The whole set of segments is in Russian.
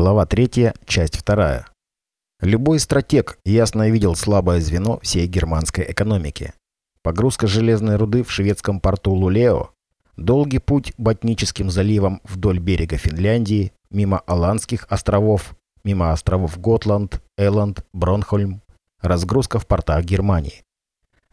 Глава 3, часть 2. Любой стратег ясно видел слабое звено всей германской экономики. Погрузка железной руды в шведском порту Лулео, долгий путь Ботническим заливом вдоль берега Финляндии, мимо Аландских островов, мимо островов Готланд, Элланд, Бронхольм, разгрузка в портах Германии.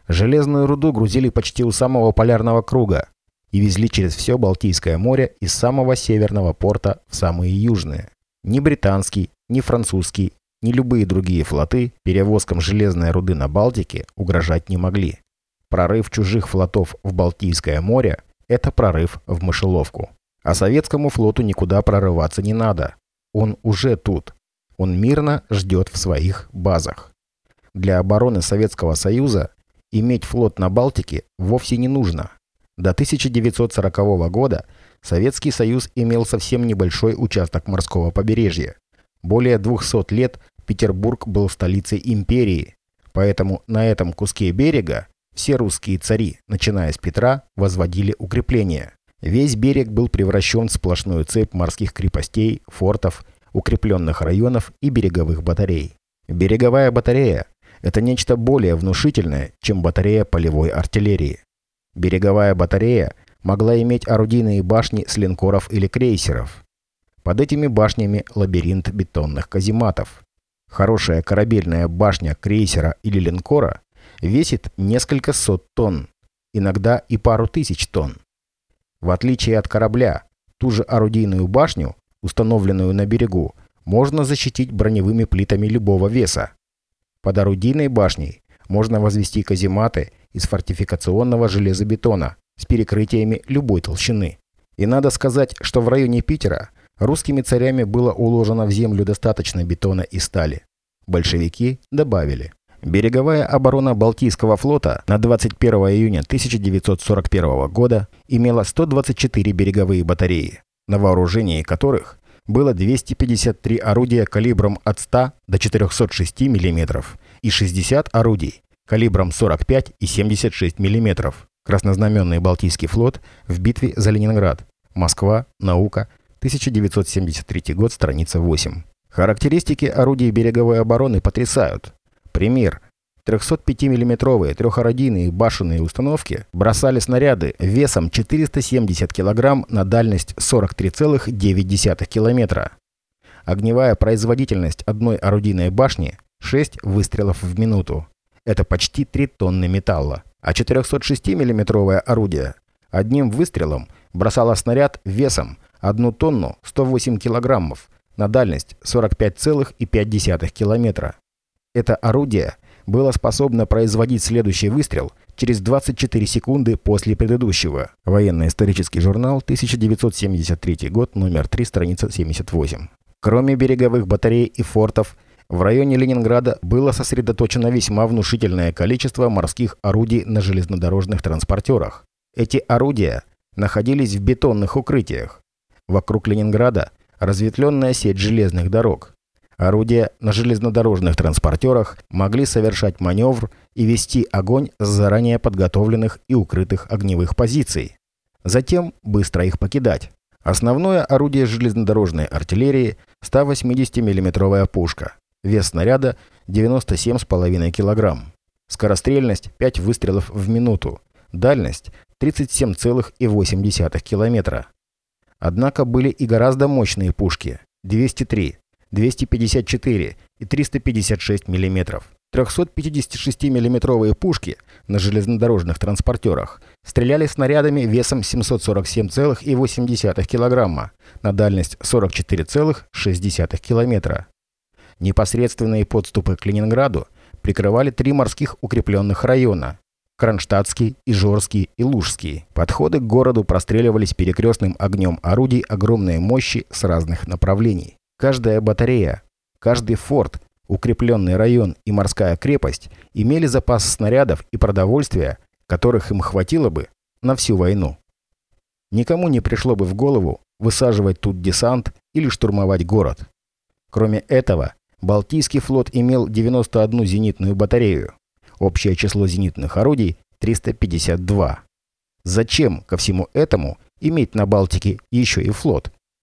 Железную руду грузили почти у самого полярного круга и везли через все Балтийское море из самого северного порта в самые южные. Ни британский, ни французский, ни любые другие флоты перевозкам железной руды на Балтике угрожать не могли. Прорыв чужих флотов в Балтийское море – это прорыв в мышеловку. А советскому флоту никуда прорываться не надо. Он уже тут. Он мирно ждет в своих базах. Для обороны Советского Союза иметь флот на Балтике вовсе не нужно. До 1940 года Советский Союз имел совсем небольшой участок морского побережья. Более 200 лет Петербург был столицей империи, поэтому на этом куске берега все русские цари, начиная с Петра, возводили укрепления. Весь берег был превращен в сплошную цепь морских крепостей, фортов, укрепленных районов и береговых батарей. Береговая батарея – это нечто более внушительное, чем батарея полевой артиллерии. Береговая батарея могла иметь орудийные башни с линкоров или крейсеров. Под этими башнями лабиринт бетонных казематов. Хорошая корабельная башня крейсера или линкора весит несколько сот тонн, иногда и пару тысяч тонн. В отличие от корабля, ту же орудийную башню, установленную на берегу, можно защитить броневыми плитами любого веса. Под орудийной башней можно возвести казематы из фортификационного железобетона, с перекрытиями любой толщины. И надо сказать, что в районе Питера русскими царями было уложено в землю достаточно бетона и стали. Большевики добавили. Береговая оборона Балтийского флота на 21 июня 1941 года имела 124 береговые батареи, на вооружении которых было 253 орудия калибром от 100 до 406 мм и 60 орудий калибром 45 и 76 мм, Краснознаменный Балтийский флот в битве за Ленинград. Москва. Наука. 1973 год, страница 8. Характеристики орудий береговой обороны потрясают. Пример. 305 миллиметровые трехородийные башенные установки бросали снаряды весом 470 кг на дальность 43,9 км. Огневая производительность одной орудийной башни – 6 выстрелов в минуту. Это почти 3 тонны металла а 406 миллиметровое орудие одним выстрелом бросало снаряд весом 1 тонну 108 килограммов на дальность 45,5 километра. Это орудие было способно производить следующий выстрел через 24 секунды после предыдущего. Военно-исторический журнал, 1973 год, номер 3, страница 78. Кроме береговых батарей и фортов, в районе Ленинграда было сосредоточено весьма внушительное количество морских орудий на железнодорожных транспортерах. Эти орудия находились в бетонных укрытиях. Вокруг Ленинграда разветвленная сеть железных дорог. Орудия на железнодорожных транспортерах могли совершать маневр и вести огонь с заранее подготовленных и укрытых огневых позиций. Затем быстро их покидать. Основное орудие железнодорожной артиллерии – 180 миллиметровая пушка. Вес снаряда 97,5 кг. Скорострельность 5 выстрелов в минуту. Дальность 37,8 км. Однако были и гораздо мощные пушки 203, 254 и 356 мм. 356 миллиметровые пушки на железнодорожных транспортерах стреляли снарядами весом 747,8 кг на дальность 44,6 км. Непосредственные подступы к Ленинграду прикрывали три морских укрепленных района – Кронштадтский, Ижорский и Лужский. Подходы к городу простреливались перекрестным огнем орудий огромной мощи с разных направлений. Каждая батарея, каждый форт, укрепленный район и морская крепость имели запас снарядов и продовольствия, которых им хватило бы на всю войну. Никому не пришло бы в голову высаживать тут десант или штурмовать город. Кроме этого, Балтийский флот имел 91 зенитную батарею. Общее число зенитных орудий – 352. Зачем ко всему этому иметь на Балтике еще и флот?